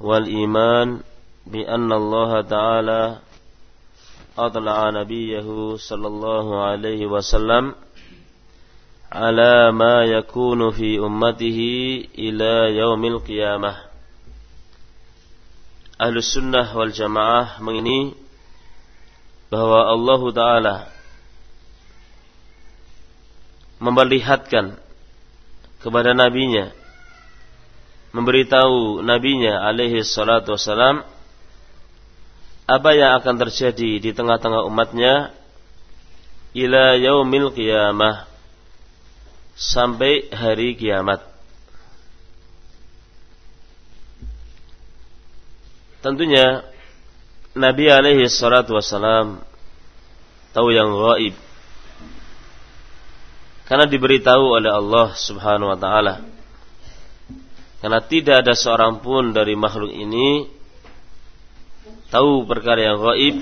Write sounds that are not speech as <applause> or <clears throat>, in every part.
والإيمان بأن الله تعالى أطلع نبيه صلى الله عليه وسلم على ما يكون في أمته إلى يوم القيامة أهل السنة والجماعة mengini bahwa Allah Ta'ala memperlihatkan kepada nabinya memberitahu nabinya alaihi salatu wasalam apa yang akan terjadi di tengah-tengah umatnya ila yaumil qiyamah sampai hari kiamat. Tentunya Nabi alaihi salatu wasalam tahu yang gaib karena diberitahu oleh Allah Subhanahu wa taala karena tidak ada seorang pun dari makhluk ini tahu perkara yang gaib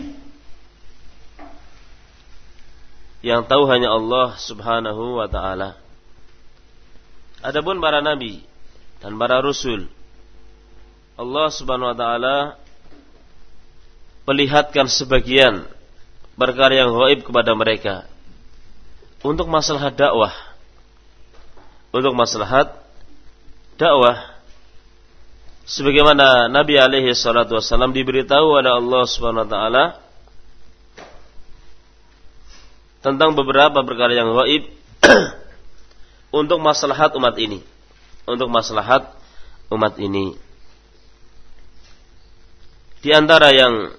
yang tahu hanya Allah Subhanahu wa taala. Adapun para nabi dan para rasul Allah Subhanahu wa taala perlihatkan sebagian perkara yang gaib kepada mereka untuk masalah dakwah. Untuk masalah dakwah sebagaimana Nabi alaihi salatu wasallam diberitahu oleh Allah Subhanahu wa taala tentang beberapa perkara yang gaib <clears throat> untuk maslahat umat ini. Untuk maslahat umat ini. Di antara yang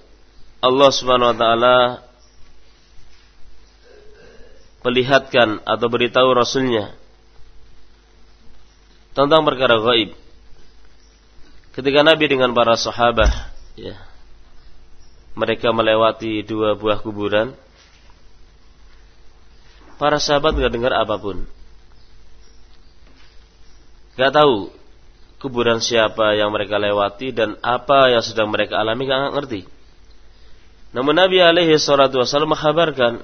Allah Subhanahu wa taala perlihatkan atau beritahu rasulnya tentang perkara gaib. Ketika Nabi dengan para sahabat ya, mereka melewati dua buah kuburan, para sahabat nggak dengar apa pun, nggak tahu kuburan siapa yang mereka lewati dan apa yang sedang mereka alami nggak ngerti. Namun Nabi alaihi salatu wasallam mengkabarkan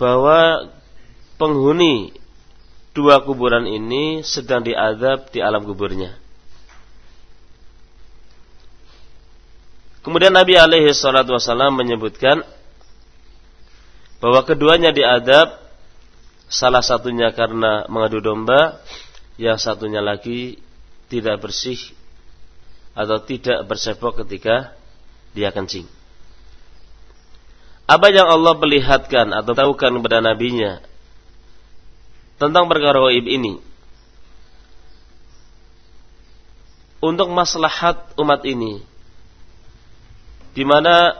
bahwa penghuni dua kuburan ini sedang diadab di alam kuburnya. Kemudian Nabi alaihi salatu wasallam menyebutkan bahwa keduanya diadab salah satunya karena mengadu domba, yang satunya lagi tidak bersih atau tidak bersepok ketika dia kencing. Apa yang Allah perlihatkan atau tahukan kepada nabinya tentang perkara gaib ini untuk maslahat umat ini di mana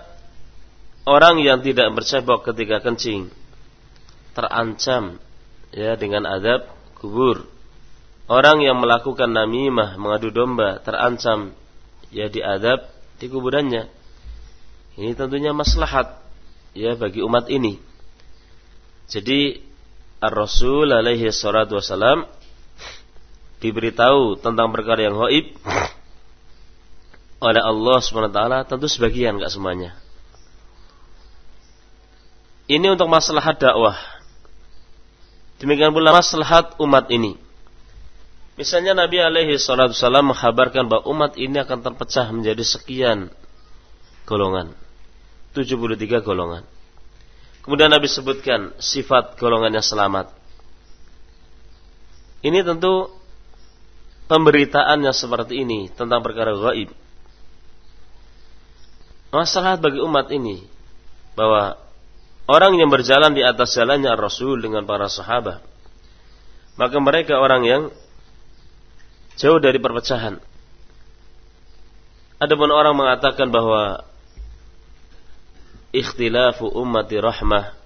orang yang tidak bercebok ketika kencing terancam ya dengan adab kubur. Orang yang melakukan namimah mengadu domba terancam ya diadab di kuburannya. Ini tentunya maslahat ya bagi umat ini. Jadi Ar-Rasul alaihi salatu wasalam diberitahu tentang perkara yang gaib oleh Allah SWT tentu sebagian enggak semuanya. Ini untuk masalah dakwah. Demikian pula maslahat umat ini. Misalnya Nabi alaihi salatu wasallam menghabarkan bahwa umat ini akan terpecah menjadi sekian golongan. 73 golongan. Kemudian Nabi sebutkan sifat golongan yang selamat. Ini tentu pemberitaan yang seperti ini tentang perkara gaib. Masalah bagi umat ini bahwa orang yang berjalan di atas jalannya Rasul dengan para sahabat, maka mereka orang yang jauh dari perpecahan. Adapun orang mengatakan bahwa ikhtilafu ummati rahmah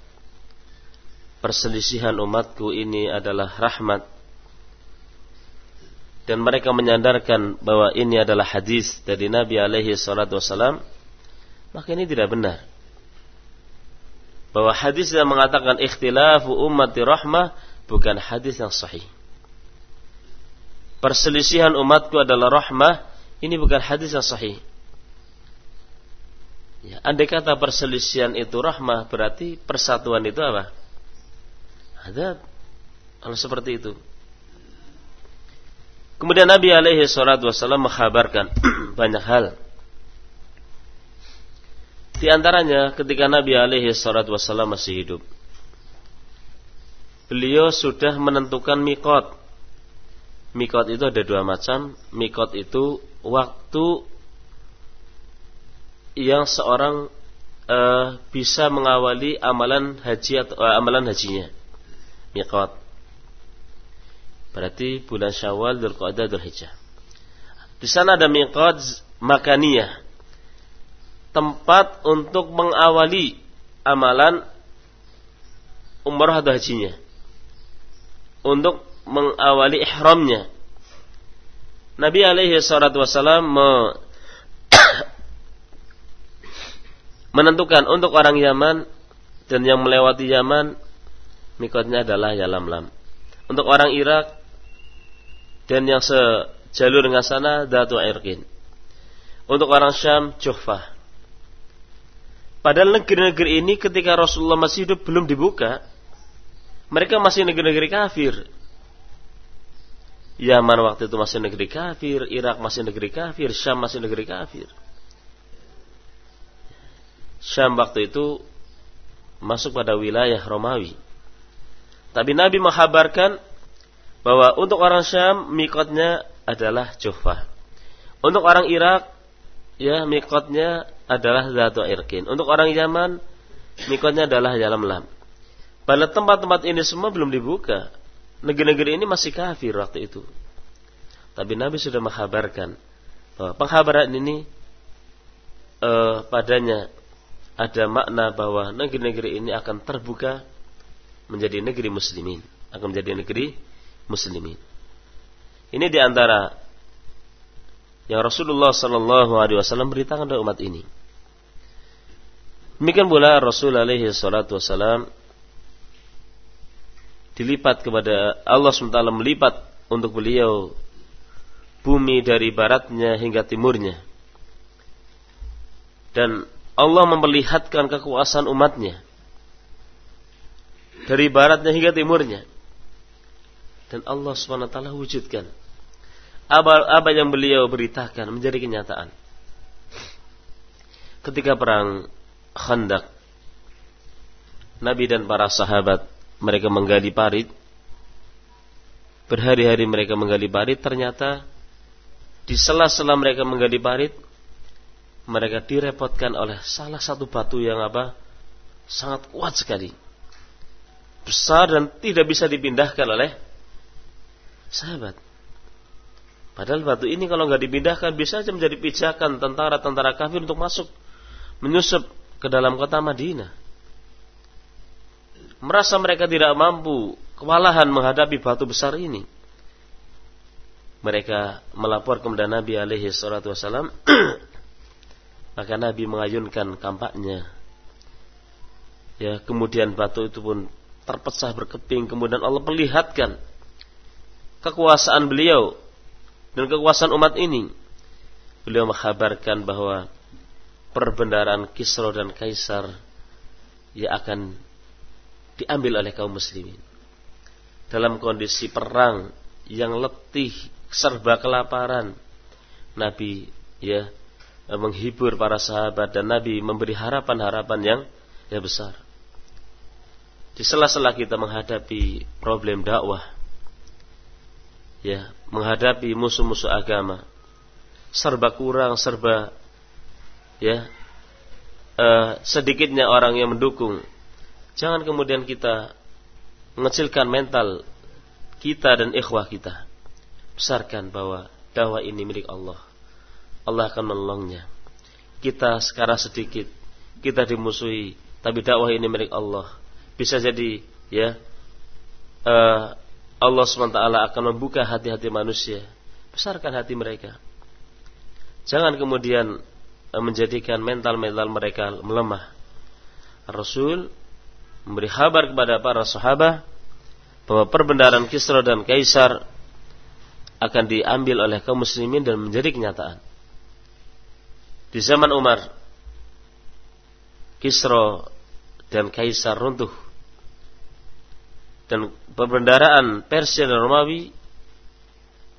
perselisihan umatku ini adalah rahmat dan mereka menyandarkan bahwa ini adalah hadis dari Nabi alaihi salatu wasalam maka ini tidak benar bahwa hadis yang mengatakan ikhtilafu ummati rahmah bukan hadis yang sahih perselisihan umatku adalah rahmah ini bukan hadis yang sahih Ya, andai kata perselisihan itu rahmah, berarti persatuan itu apa? Ada kalau seperti itu. Kemudian Nabi alaihi salatu wasallam menghabarkan <clears throat> banyak hal. Di antaranya ketika Nabi alaihi salatu wasallam masih hidup. Beliau sudah menentukan mikot. Mikot itu ada dua macam. Mikot itu waktu yang seorang uh, bisa mengawali amalan haji atau uh, amalan hajinya. Mikot. Berarti bulan Syawal, Dzulqa'dah, Dzulhijjah. Di sana ada miqat makaniyah. Tempat untuk mengawali amalan umrah atau hajinya. Untuk mengawali ihramnya. Nabi alaihi salatu wasallam me <coughs> menentukan untuk orang Yaman dan yang melewati Yaman mikotnya adalah Yalamlam. Untuk orang Irak dan yang sejalur dengan sana Datu Irqin. Untuk orang Syam Juhfah. Padahal negeri-negeri ini ketika Rasulullah masih hidup belum dibuka. Mereka masih negeri-negeri kafir. Yaman waktu itu masih negeri kafir, Irak masih negeri kafir, Syam masih negeri kafir. Syam waktu itu masuk pada wilayah Romawi. Tapi Nabi menghabarkan bahwa untuk orang Syam mikotnya adalah Juhfah. Untuk orang Irak ya mikotnya adalah Zatu Irkin. Untuk orang Yaman mikotnya adalah Yalamlam. Pada tempat-tempat ini semua belum dibuka. Negeri-negeri ini masih kafir waktu itu. Tapi Nabi sudah menghabarkan bahwa penghabaran ini eh, padanya ada makna bahwa negeri-negeri ini akan terbuka menjadi negeri muslimin, akan menjadi negeri muslimin. Ini di antara yang Rasulullah Sallallahu Alaihi Wasallam beritakan kepada umat ini. Demikian pula Rasul alaihi salatu wasallam dilipat kepada Allah SWT melipat untuk beliau bumi dari baratnya hingga timurnya. Dan Allah memperlihatkan kekuasaan umatnya dari baratnya hingga timurnya dan Allah swt wujudkan apa, apa yang beliau beritakan menjadi kenyataan. Ketika perang Khandak, Nabi dan para sahabat mereka menggali parit. Berhari-hari mereka menggali parit, ternyata di sela-sela mereka menggali parit, mereka direpotkan oleh salah satu batu yang apa? Sangat kuat sekali. Besar dan tidak bisa dipindahkan oleh sahabat. Padahal batu ini kalau nggak dipindahkan bisa saja menjadi pijakan tentara-tentara kafir untuk masuk menyusup ke dalam kota Madinah. Merasa mereka tidak mampu, kewalahan menghadapi batu besar ini. Mereka melapor kepada Nabi alaihi salatu wasalam. <clears throat> Maka Nabi mengayunkan kampaknya. Ya, kemudian batu itu pun terpecah berkeping, kemudian Allah perlihatkan kekuasaan beliau dan kekuasaan umat ini. Beliau menghabarkan bahwa perbendaharaan Kisra dan Kaisar ia akan diambil oleh kaum muslimin. Dalam kondisi perang yang letih, serba kelaparan, Nabi ya menghibur para sahabat dan Nabi memberi harapan-harapan yang ya besar. Di sela-sela kita menghadapi problem dakwah, ya menghadapi musuh-musuh agama. Serba kurang serba ya uh, sedikitnya orang yang mendukung. Jangan kemudian kita mengecilkan mental kita dan ikhwah kita. Besarkan bahwa dakwah ini milik Allah. Allah akan menolongnya. Kita sekarang sedikit kita dimusuhi tapi dakwah ini milik Allah. Bisa jadi ya uh, Allah SWT akan membuka hati-hati manusia. Besarkan hati mereka. Jangan kemudian eh, menjadikan mental-mental mereka melemah. Rasul memberi kabar kepada para sahabat bahwa perbendaharaan Kisra dan Kaisar akan diambil oleh kaum muslimin dan menjadi kenyataan. Di zaman Umar, Kisra dan Kaisar runtuh dan perbendaraan Persia dan Romawi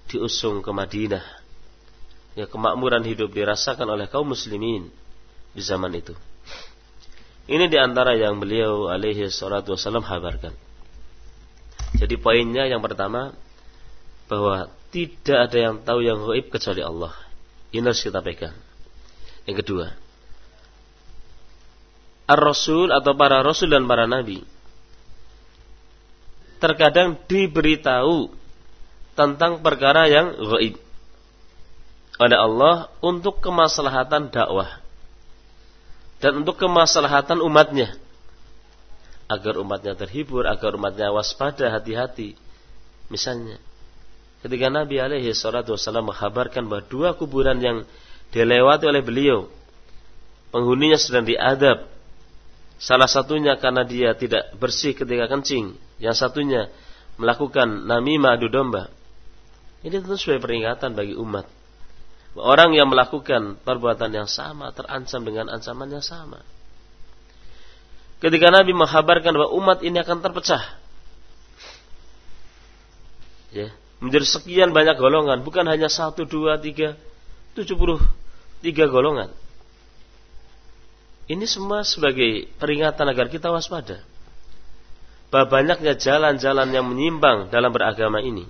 diusung ke Madinah. Ya kemakmuran hidup dirasakan oleh kaum muslimin di zaman itu. Ini di antara yang beliau alaihi salatu wasallam habarkan. Jadi poinnya yang pertama bahwa tidak ada yang tahu yang gaib kecuali Allah. Ini harus kita pegang. Yang kedua, Ar-Rasul atau para Rasul dan para Nabi terkadang diberitahu tentang perkara yang gaib oleh Allah untuk kemaslahatan dakwah dan untuk kemaslahatan umatnya agar umatnya terhibur, agar umatnya waspada, hati-hati. Misalnya, ketika Nabi alaihi salatu wasallam menghabarkan bahwa dua kuburan yang dilewati oleh beliau, penghuninya sedang diadab. Salah satunya karena dia tidak bersih ketika kencing, yang satunya melakukan namimah adu domba. Ini tentu sebagai peringatan bagi umat. Orang yang melakukan perbuatan yang sama terancam dengan ancaman yang sama. Ketika Nabi menghabarkan bahwa umat ini akan terpecah. Ya, menjadi sekian banyak golongan, bukan hanya satu, dua, tiga, tujuh puluh tiga golongan. Ini semua sebagai peringatan agar kita waspada. Banyaknya jalan-jalan yang menyimpang dalam beragama ini.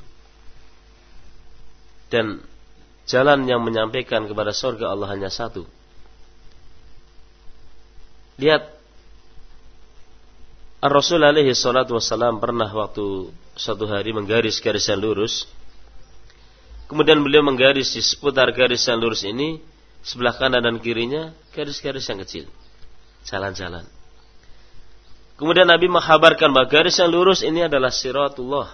Dan jalan yang menyampaikan kepada surga Allah hanya satu. Lihat Ar-Rasul alaihi salatu wassalam pernah waktu satu hari menggaris garis yang lurus. Kemudian beliau menggaris di seputar garis yang lurus ini sebelah kanan dan kirinya garis-garis yang kecil jalan-jalan. Kemudian Nabi menghabarkan bahwa garis yang lurus ini adalah siratullah,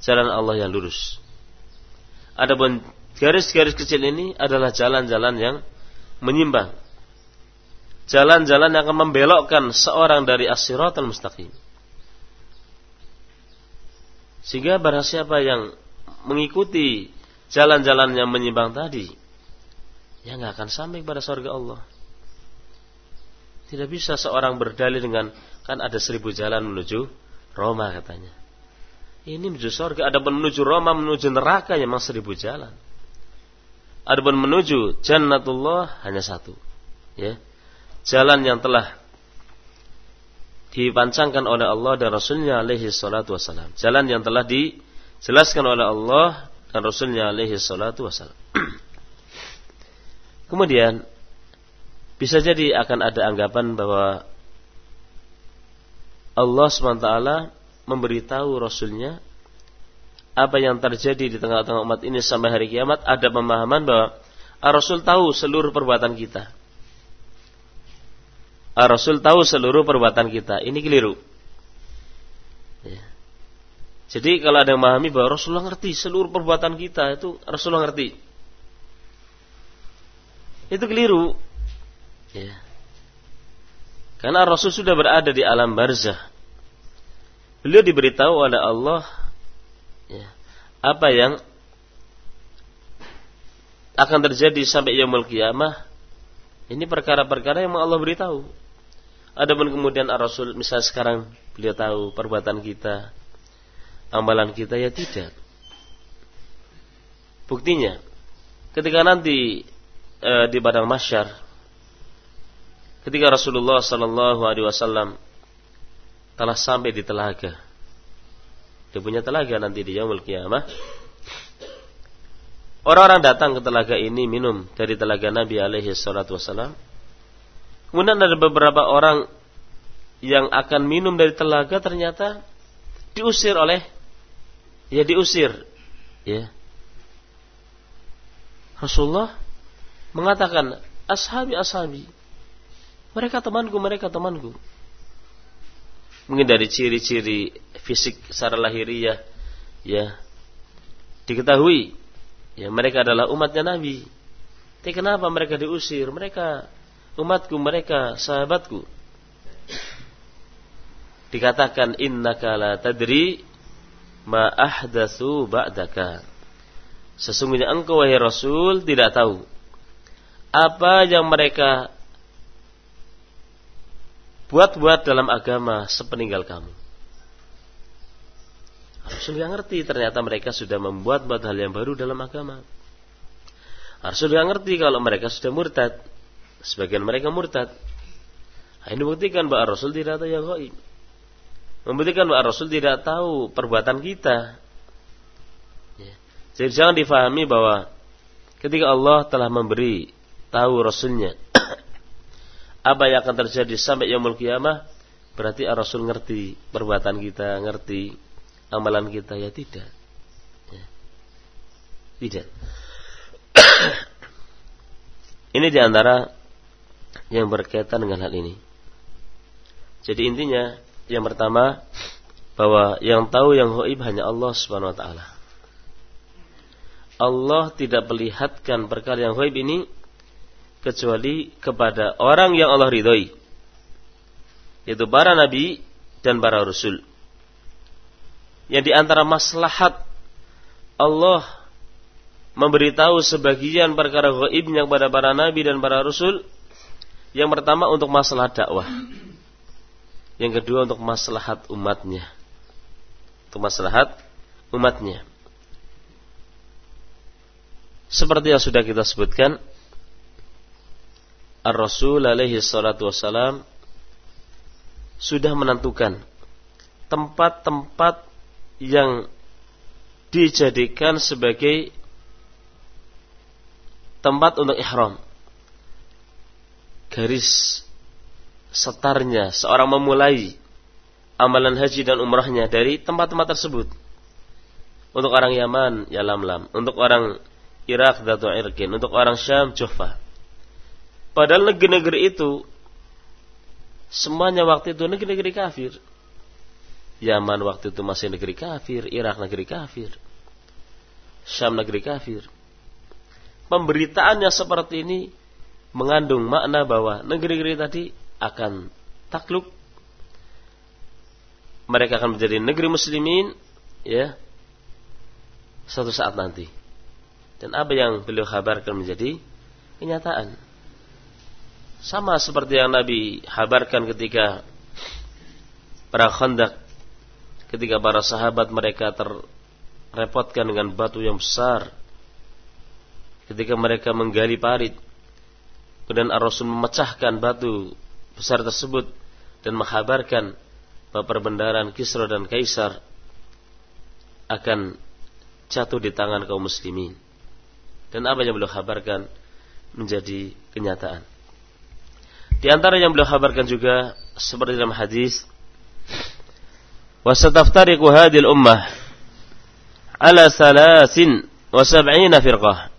jalan Allah yang lurus. Adapun garis-garis kecil ini adalah jalan-jalan yang menyimpang. Jalan-jalan yang akan membelokkan seorang dari as-siratal mustaqim. Sehingga barang siapa yang mengikuti jalan-jalan yang menyimpang tadi, ya nggak akan sampai kepada surga Allah. Tidak bisa seorang berdalil dengan kan ada seribu jalan menuju Roma katanya. Ini menuju surga. Ada pun menuju Roma, menuju neraka yang memang seribu jalan. Ada pun menuju Jannatullah hanya satu. Ya, jalan yang telah dipancangkan oleh Allah dan Rasulnya alaihi salatu wassalam. Jalan yang telah dijelaskan oleh Allah dan Rasulnya alaihi salatu wassalam. <clears throat> Kemudian bisa jadi akan ada anggapan bahwa Allah SWT memberitahu Rasulnya apa yang terjadi di tengah-tengah umat ini sampai hari kiamat ada pemahaman bahwa Rasul tahu seluruh perbuatan kita. Rasul tahu seluruh perbuatan kita. Ini keliru. Ya. Jadi kalau ada yang memahami bahwa Rasulullah ngerti seluruh perbuatan kita itu Rasulullah ngerti. Itu keliru. Ya. Karena Rasul sudah berada di alam barzah. Beliau diberitahu oleh Allah ya, apa yang akan terjadi sampai yaumul kiamah. Ini perkara-perkara yang Allah beritahu. Adapun kemudian Rasul misal sekarang beliau tahu perbuatan kita, amalan kita ya tidak. Buktinya, ketika nanti e, di padang masyar ketika Rasulullah Sallallahu Alaihi Wasallam telah sampai di telaga. Dia punya telaga nanti di Yaumul Kiamah. Orang-orang datang ke telaga ini minum dari telaga Nabi alaihi salatu wasallam. Kemudian ada beberapa orang yang akan minum dari telaga ternyata diusir oleh ya diusir ya Rasulullah mengatakan ashabi ashabi mereka temanku, mereka temanku. Mungkin dari ciri-ciri fisik secara lahiriah ya diketahui ya mereka adalah umatnya Nabi. Tapi kenapa mereka diusir? Mereka umatku, mereka sahabatku. Dikatakan innaka la tadri ma ahdatsu ba'daka. Sesungguhnya engkau wahai Rasul tidak tahu apa yang mereka buat-buat dalam agama sepeninggal kamu. Rasul nggak ngerti ternyata mereka sudah membuat buat hal yang baru dalam agama. Rasul nggak ngerti kalau mereka sudah murtad. Sebagian mereka murtad. Nah, ini buktikan bahwa Rasul tidak tahu yang. Membuktikan bahwa Rasul tidak tahu perbuatan kita. Ya. Jadi jangan difahami bahwa ketika Allah telah memberi tahu Rasulnya apa yang akan terjadi sampai yang kiamah, berarti Rasul ngerti perbuatan kita, ngerti amalan kita ya tidak. Ya. Tidak. <coughs> ini di antara yang berkaitan dengan hal ini. Jadi intinya yang pertama bahwa yang tahu yang hoib hanya Allah Subhanahu wa taala. Allah tidak perlihatkan perkara yang hoib ini kecuali kepada orang yang Allah ridhoi. Yaitu para nabi dan para rasul. Yang di antara maslahat Allah memberitahu sebagian perkara gaibnya kepada para nabi dan para rasul yang pertama untuk masalah dakwah. Yang kedua untuk maslahat umatnya. Untuk maslahat umatnya. Seperti yang sudah kita sebutkan Ar-Rasul alaihi salatu wassalam sudah menentukan tempat-tempat yang dijadikan sebagai tempat untuk ihram. Garis setarnya seorang memulai amalan haji dan umrahnya dari tempat-tempat tersebut. Untuk orang Yaman, ya Lam-Lam. Untuk orang Irak, Datu Irkin. Untuk orang Syam, Juhfa. Padahal negeri-negeri itu, semuanya waktu itu negeri-negeri kafir. Yaman waktu itu masih negeri kafir, Irak negeri kafir, Syam negeri kafir. Pemberitaannya seperti ini mengandung makna bahwa negeri-negeri tadi akan takluk. Mereka akan menjadi negeri muslimin ya suatu saat nanti. Dan apa yang beliau kabarkan menjadi kenyataan. Sama seperti yang Nabi kabarkan ketika perang Khandaq ketika para sahabat mereka terrepotkan dengan batu yang besar ketika mereka menggali parit kemudian Ar-Rasul memecahkan batu besar tersebut dan menghabarkan bahwa perbendaharaan Kisra dan Kaisar akan jatuh di tangan kaum muslimin. Dan apa yang beliau kabarkan menjadi kenyataan di antara yang beliau kabarkan juga seperti dalam hadis wasataftariqu hadhihi ummah ala salasin wa sab'ina firqah.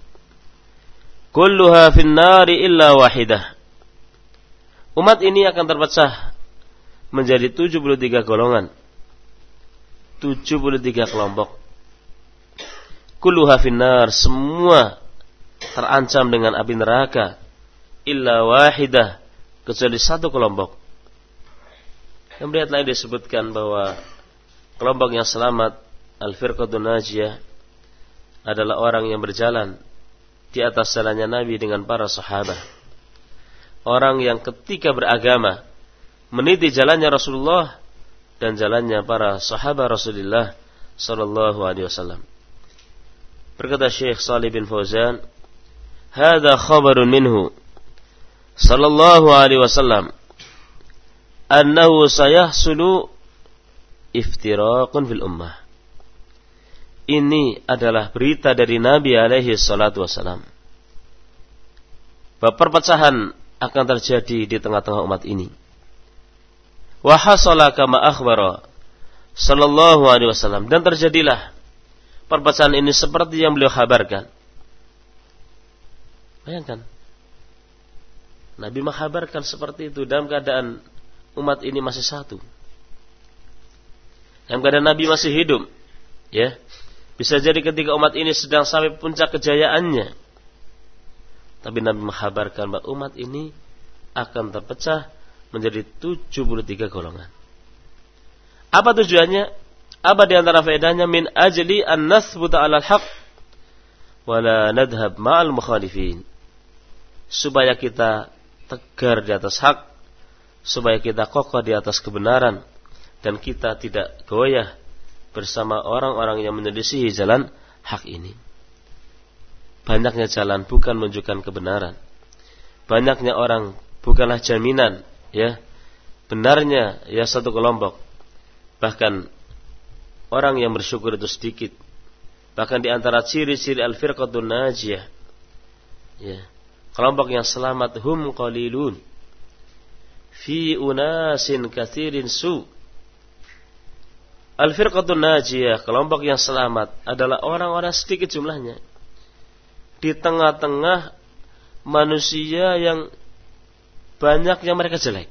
Kulluha fin nari illa wahidah. Umat ini akan terpecah menjadi 73 golongan. 73 kelompok. Kulluha fin nar semua terancam dengan api neraka. Illa wahidah kecuali satu kelompok. Kemudian lain disebutkan bahwa Kelompok yang selamat Al-Firqatun Najiyah adalah orang yang berjalan di atas jalannya Nabi dengan para sahabat. Orang yang ketika beragama meniti jalannya Rasulullah dan jalannya para sahabat Rasulullah sallallahu alaihi wasallam. Berkata Syekh Salih bin Fauzan, "Hada khabarun minhu sallallahu alaihi wasallam annahu sayahsulu iftiraqun fil ummah. Ini adalah berita dari Nabi alaihi salatu wasalam. Bahwa perpecahan akan terjadi di tengah-tengah umat ini. Wa hasala kama akhbara sallallahu alaihi wasallam dan terjadilah perpecahan ini seperti yang beliau kabarkan. Bayangkan. Nabi menghabarkan seperti itu dalam keadaan umat ini masih satu. Yang keadaan Nabi masih hidup. Ya. Bisa jadi ketika umat ini sedang sampai puncak kejayaannya. Tapi Nabi menghabarkan bahwa umat ini akan terpecah menjadi 73 golongan. Apa tujuannya? Apa di antara faedahnya? Min ajli an nasbuta alal haq wala nadhab ma'al mukhalifin. Supaya kita tegar di atas hak, supaya kita kokoh di atas kebenaran dan kita tidak goyah bersama orang-orang yang menyelisihi jalan hak ini. Banyaknya jalan bukan menunjukkan kebenaran. Banyaknya orang bukanlah jaminan ya benarnya ya satu kelompok. Bahkan orang yang bersyukur itu sedikit. Bahkan di antara ciri-ciri al-firqatun najiyah ya kelompok yang selamat hum qalilun fi unasin kathirin su Al-firqatun najiyah, kelompok yang selamat adalah orang-orang sedikit jumlahnya. Di tengah-tengah manusia yang banyak yang mereka jelek.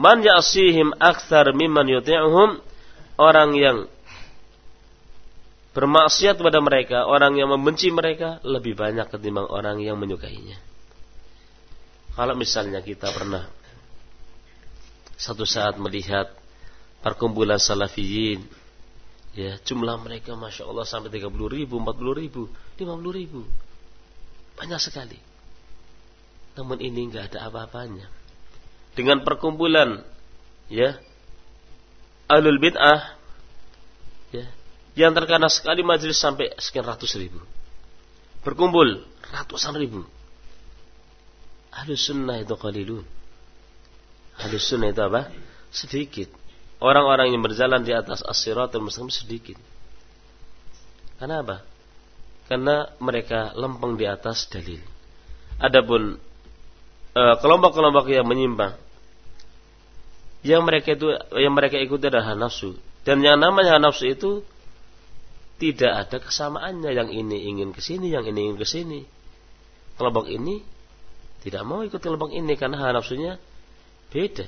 Man ya'sihim akthar mimman yuti'uhum, orang yang bermaksiat kepada mereka, orang yang membenci mereka lebih banyak ketimbang orang yang menyukainya. Kalau misalnya kita pernah satu saat melihat perkumpulan salafiyin ya jumlah mereka masya Allah sampai 30 ribu 40 ribu 50 ribu. Banyak sekali. Namun ini nggak ada apa-apanya. Dengan perkumpulan ya alul bid'ah ya yang terkena sekali majelis sampai sekian ratus ribu berkumpul ratusan ribu Ahlus sunnah itu qalilun Ahlus sunnah itu apa? Sedikit orang-orang yang berjalan di atas as-siratul mustaqim sedikit. Kenapa? Karena mereka lempeng di atas dalil. Adapun eh, kelompok-kelompok yang menyimpang yang mereka itu yang mereka ikuti adalah nafsu dan yang namanya nafsu itu tidak ada kesamaannya yang ini ingin ke sini yang ini ingin ke sini kelompok ini tidak mau ikut kelompok ini karena nafsunya beda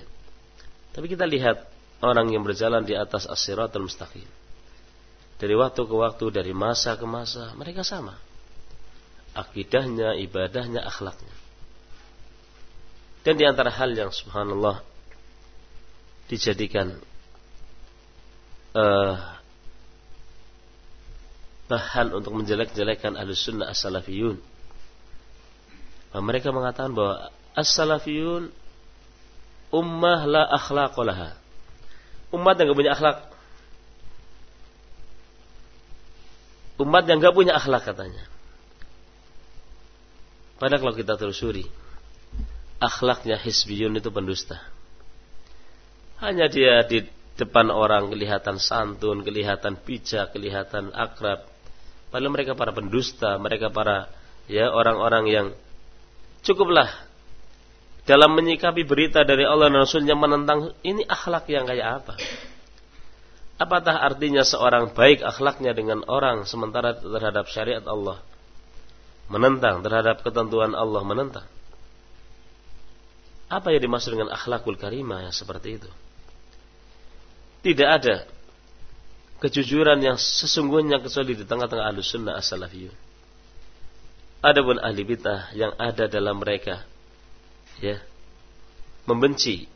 tapi kita lihat orang yang berjalan di atas as-siratul mustaqim. Dari waktu ke waktu, dari masa ke masa, mereka sama. Akidahnya, ibadahnya, akhlaknya. Dan di antara hal yang subhanallah dijadikan uh, bahan untuk menjelek-jelekan ahlu sunnah as-salafiyun. Mereka mengatakan bahwa as-salafiyun ummah la akhlaqolaha umat yang gak punya akhlak. Umat yang gak punya akhlak katanya. Padahal kalau kita telusuri, akhlaknya Hizbiyun itu pendusta. Hanya dia di depan orang kelihatan santun, kelihatan bijak, kelihatan akrab. Padahal mereka para pendusta, mereka para ya orang-orang yang cukuplah dalam menyikapi berita dari Allah dan Rasulnya menentang ini akhlak yang kayak apa? Apakah artinya seorang baik akhlaknya dengan orang sementara terhadap syariat Allah? Menentang terhadap ketentuan Allah menentang. Apa yang dimaksud dengan akhlakul karimah yang seperti itu? Tidak ada kejujuran yang sesungguhnya kecuali di tengah-tengah ahlu sunnah as-salafiyun. Adapun ahli bid'ah yang ada dalam mereka ya membenci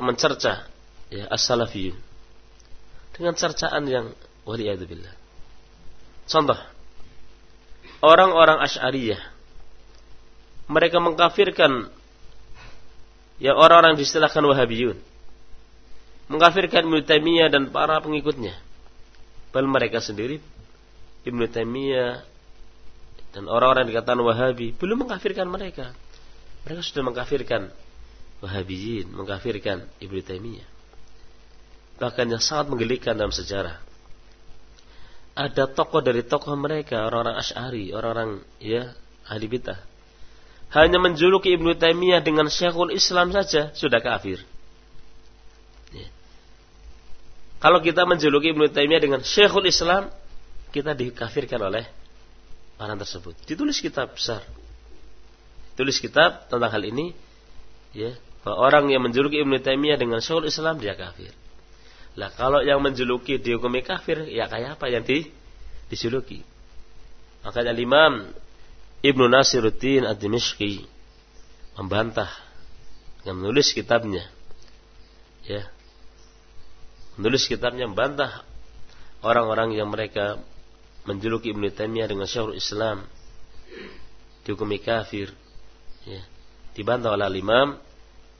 mencerca ya as-salafiyun dengan cercaan yang waliyadzubillah. Contoh orang-orang Asy'ariyah mereka mengkafirkan ya orang-orang yang diistilahkan Wahabiyun mengkafirkan Ibnu Taimiyah dan para pengikutnya. Bal mereka sendiri Ibnu Taimiyah dan orang-orang yang dikatakan Wahabi belum mengkafirkan mereka. Mereka sudah mengkafirkan Wahabiyin, mengkafirkan Ibnu Taimiyah. Bahkan yang sangat menggelikan dalam sejarah. Ada tokoh dari tokoh mereka, orang-orang Ash'ari, orang-orang ya ahli. Hanya menjuluki Ibnu Taimiyah dengan Syekhul Islam saja sudah kafir. Ya. Kalau kita menjuluki Ibnu Taimiyah dengan Syekhul Islam, kita dikafirkan oleh orang tersebut. Ditulis kitab besar tulis kitab tentang hal ini ya bahwa orang yang menjuluki Ibnu Taimiyah dengan Syekhul Islam dia kafir. Lah kalau yang menjuluki dihukumi kafir ya kayak apa yang di dijuluki. Makanya Imam Ibnu Nasiruddin Ad-Dimishqi membantah yang menulis kitabnya ya menulis kitabnya membantah orang-orang yang mereka menjuluki Ibnu Taimiyah dengan Syekhul Islam dihukumi kafir ya, dibantah oleh Imam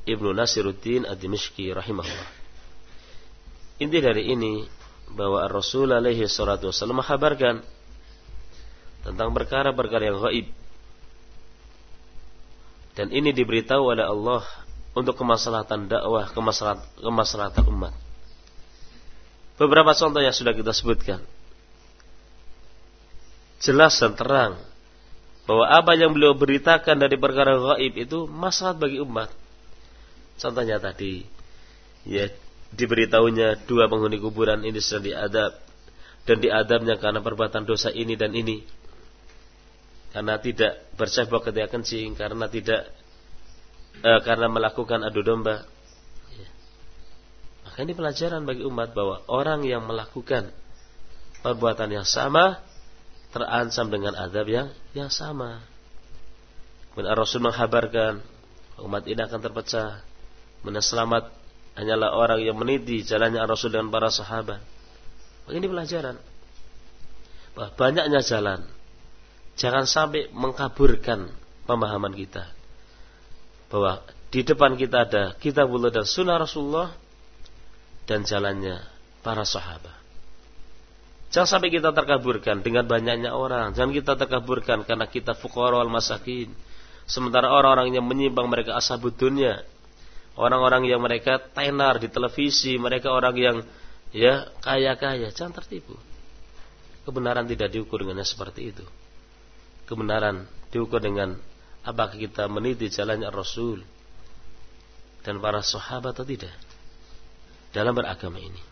Ibnu Nasiruddin Ad-Dimishqi rahimahullah. inti dari ini bahwa Rasul alaihi salatu wasallam menghabarkan tentang perkara-perkara yang gaib. Dan ini diberitahu oleh Allah untuk kemaslahatan dakwah, kemaslahatan, kemaslahatan umat. Beberapa contoh yang sudah kita sebutkan. Jelas dan terang bahwa apa yang beliau beritakan dari perkara gaib itu maslahat bagi umat. Contohnya tadi, ya diberitahunya dua penghuni kuburan ini sedang diadab dan diadabnya karena perbuatan dosa ini dan ini karena tidak bercebok ketika kencing, karena tidak eh, karena melakukan adu domba. Maka ini pelajaran bagi umat bahwa orang yang melakukan perbuatan yang sama terancam dengan adab yang yang sama. Kemudian Rasul menghabarkan umat ini akan terpecah. Mana selamat hanyalah orang yang meniti jalannya Rasul dan para sahabat. Ini pelajaran. Bahwa banyaknya jalan Jangan sampai mengkaburkan pemahaman kita. Bahwa di depan kita ada kitabullah dan sunnah Rasulullah dan jalannya para sahabat. Jangan sampai kita terkaburkan dengan banyaknya orang. Jangan kita terkaburkan karena kita fuqara wal masakin. Sementara orang-orang yang menyimpang mereka ashabud dunia. Orang-orang yang mereka tenar di televisi, mereka orang yang ya kaya-kaya, jangan tertipu. Kebenaran tidak diukur dengannya seperti itu kebenaran diukur dengan apakah kita meniti jalannya Rasul dan para sahabat atau tidak dalam beragama ini.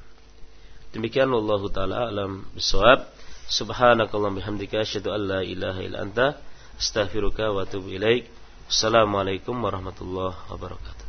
Demikian Allah taala alam bisawab. Subhanakallah bihamdika asyhadu an la ilaha illa anta astaghfiruka wa atubu ilaik. Assalamualaikum warahmatullahi wabarakatuh.